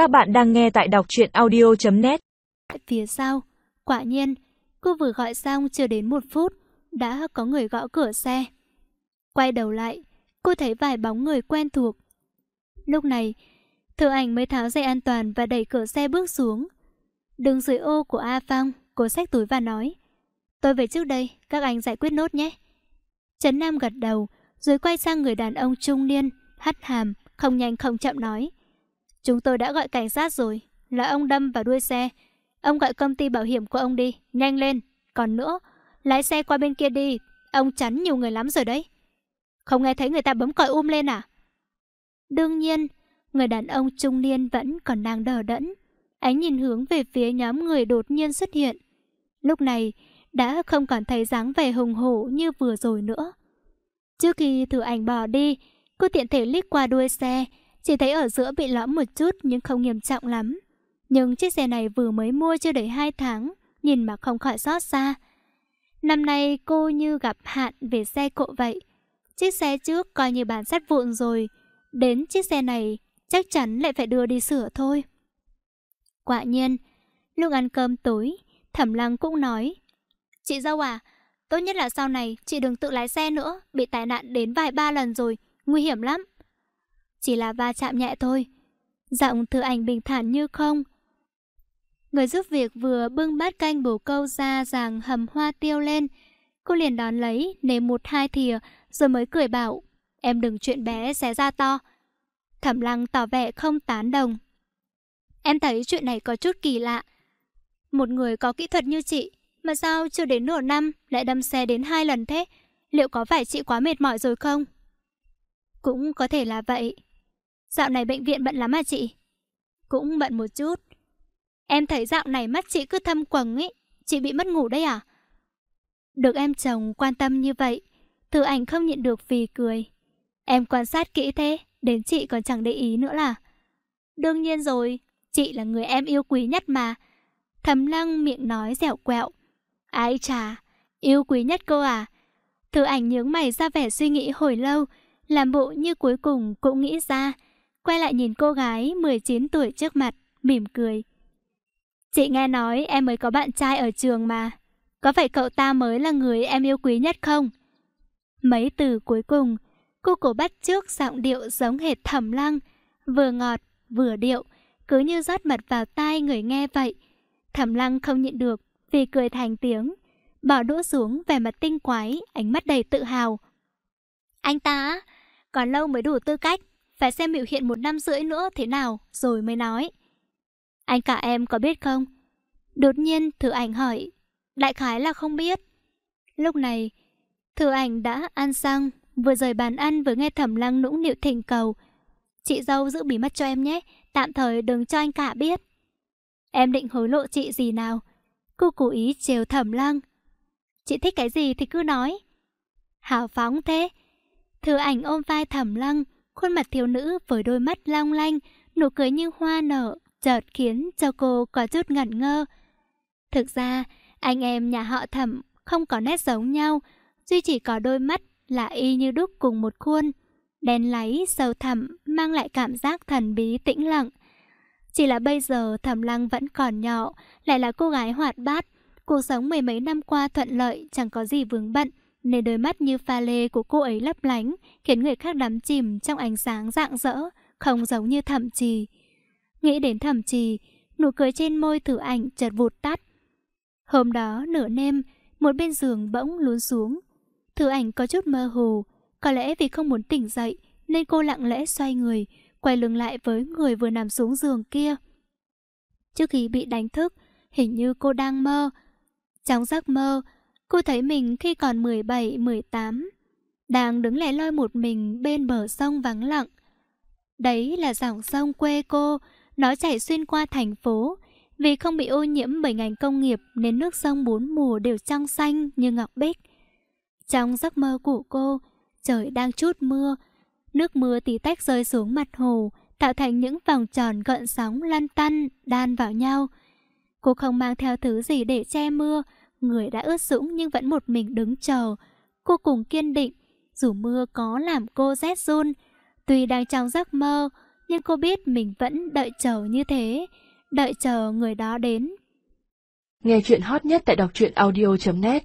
Các bạn đang nghe tại đọc truyện audio.net Phía sau, quả nhiên, cô vừa gọi xong chưa đến một phút, đã có người gõ cửa xe. Quay đầu lại, cô thấy vài bóng người quen thuộc. Lúc này, Thừa ảnh mới tháo dây an toàn và đẩy cửa xe bước xuống. Đứng dưới ô của A Phong, cô xách túi và nói Tôi về trước đây, các anh giải quyết nốt nhé. Trấn Nam gật đầu, rồi quay sang người đàn ông trung niên, hắt hàm, không nhanh không chậm nói Chúng tôi đã gọi cảnh sát rồi, là ông đâm vào đuôi xe. Ông gọi công ty bảo hiểm của ông đi, nhanh lên. Còn nữa, lái xe qua bên kia đi, ông chắn nhiều người lắm rồi đấy. Không nghe thấy người ta bấm còi um lên à? Đương nhiên, người đàn ông trung niên vẫn còn đang đờ đẫn. Ánh nhìn hướng về phía nhóm người đột nhiên xuất hiện. Lúc này, đã không còn thấy dáng vẻ hùng hổ như vừa rồi nữa. Trước khi thử ảnh bỏ đi, cô tiện thể liếc qua đuôi xe, chỉ thấy ở giữa bị lõm một chút nhưng không nghiêm trọng lắm. Nhưng chiếc xe này vừa mới mua chưa đầy 2 tháng, nhìn mà không khỏi xót xa. Năm nay cô như gặp hạn về xe cộ vậy. Chiếc xe trước coi như bán sắt vụn rồi, đến chiếc xe này chắc chắn lại phải đưa đi sửa thôi. Quả nhiên, lúc ăn cơm tối, Thẩm Lăng cũng nói Chị dâu à, tốt nhất là sau này chị đừng tự lái xe nữa, bị tai nạn đến vài ba lần rồi, nguy hiểm lắm. Chỉ là va chạm nhẹ thôi. Giọng thư ảnh bình thản như không. Người giúp việc vừa bưng bát canh bổ câu ra ràng hầm hoa tiêu lên. Cô liền đón lấy, nếm một hai thìa, rồi mới cười bảo. Em đừng chuyện bé xé ra to. Thẩm lăng tỏ vẻ không tán đồng. Em thấy chuyện này có chút kỳ lạ. Một người có kỹ thuật như chị, mà sao chưa đến nửa năm lại đâm xe đến hai lần thế? Liệu có phải chị quá mệt mỏi rồi không? Cũng có thể là vậy. Dạo này bệnh viện bận lắm à chị? Cũng bận một chút. Em thấy dạo này mắt chị cứ thâm quầng ấy. Chị bị mất ngủ đấy à? Được em chồng quan tâm như vậy, Thư ảnh không nhịn được vì cười. Em quan sát kỹ thế, đến chị còn chẳng để ý nữa là. Đương nhiên rồi, chị là người em yêu quý nhất mà. Thầm lăng miệng nói dẻo quẹo. Ái chà, yêu quý nhất cô à? Thư ảnh nhướng mày ra vẻ suy nghĩ hồi lâu, làm bộ như cuối cùng cũng nghĩ ra. Quay lại nhìn cô gái 19 tuổi trước mặt, mỉm cười. Chị nghe nói em mới có bạn trai ở trường mà. Có phải cậu ta mới là người em yêu quý nhất không? Mấy từ cuối cùng, cô cổ bắt trước giọng điệu giống hệt thẩm lăng, vừa ngọt, vừa điệu, cứ như rót mật vào tai người nghe vậy. Thẩm lăng không nhịn được, vì cười thành tiếng, bỏ đũa xuống vẻ mặt tinh quái, ánh mắt đầy tự hào. Anh ta, còn lâu mới đủ tư cách, phải xem biểu hiện một năm rưỡi nữa thế nào rồi mới nói. Anh cả em có biết không? Đột nhiên thử ảnh hỏi, đại khái là không biết. Lúc này, thử ảnh đã ăn xong, vừa rời bàn ăn vừa nghe thẩm lăng nũng nịu thỉnh cầu. Chị dâu giữ bí mật cho em nhé, tạm thời đừng cho anh cả biết. Em định hối lộ chị gì nào? Cô cố ý trêu thẩm lăng. Chị thích cái gì thì cứ nói. Hào phóng thế. Thừa ảnh ôm vai thẩm lăng, khuôn mặt thiếu nữ với đôi mắt long lanh, nụ cười như hoa nở, chợt khiến cho cô có chút ngẩn ngơ. Thực ra, anh em nhà họ thẩm không có nét giống nhau, duy chỉ có đôi mắt là y như đúc cùng một khuôn. Đen láy, sâu thẳm, mang lại cảm giác thần bí tĩnh lặng. Chỉ là bây giờ thẩm lăng vẫn còn nhỏ, lại là cô gái hoạt bát. Cuộc sống mười mấy năm qua thuận lợi, chẳng có gì vướng bận, nên đôi mắt như pha lê của cô ấy lấp lánh, khiến người khác đắm chìm trong ánh sáng rạng rỡ, không giống như thẩm trì. Nghĩ đến thẩm trì, nụ cười trên môi thử ảnh chợt vụt tắt. Hôm đó, nửa đêm, một bên giường bỗng lún xuống. Thử ảnh có chút mơ hồ, có lẽ vì không muốn tỉnh dậy, nên cô lặng lẽ xoay người, quay lưng lại với người vừa nằm xuống giường kia. Trước khi bị đánh thức, hình như cô đang mơ. Trong giấc mơ, cô thấy mình khi còn 17, 18, đang đứng lẻ loi một mình bên bờ sông vắng lặng. Đấy là dòng sông quê cô, nó chảy xuyên qua thành phố. Vì không bị ô nhiễm bởi ngành công nghiệp nên nước sông bốn mùa đều trong xanh như ngọc bích. Trong giấc mơ của cô, trời đang chút mưa, Nước mưa tí tách rơi xuống mặt hồ, tạo thành những vòng tròn gợn sóng lăn tăn, đan vào nhau. Cô không mang theo thứ gì để che mưa, người đã ướt sũng nhưng vẫn một mình đứng chờ. Cô cùng kiên định, dù mưa có làm cô rét run, tuy đang trong giấc mơ, nhưng cô biết mình vẫn đợi chờ như thế, đợi chờ người đó đến. Nghe chuyện hot nhất tại đọc truyện audio.net